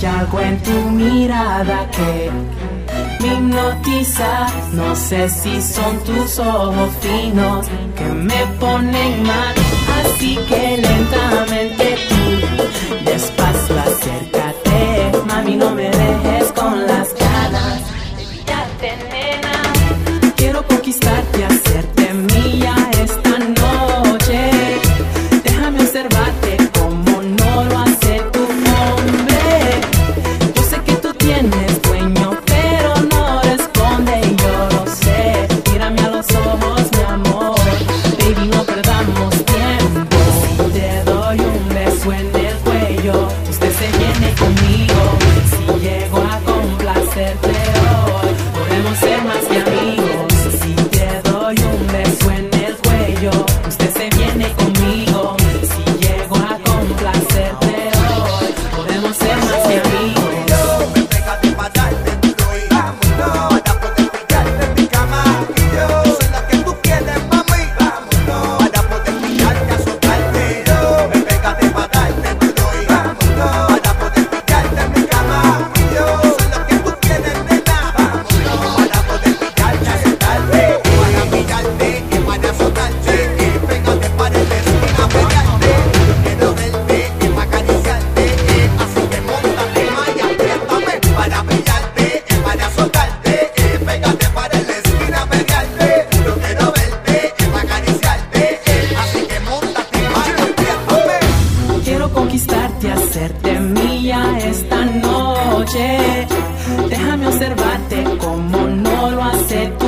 Hay algo en tu mirada que me hipnotiza. No sé si son tus ojos finos que me ponen mal. Así que lentamente. usted se viene conmigo. Si llego a complacerte hoy, podemos ser más que amigos. mía esta noche. Déjame observarte como no lo hace tú.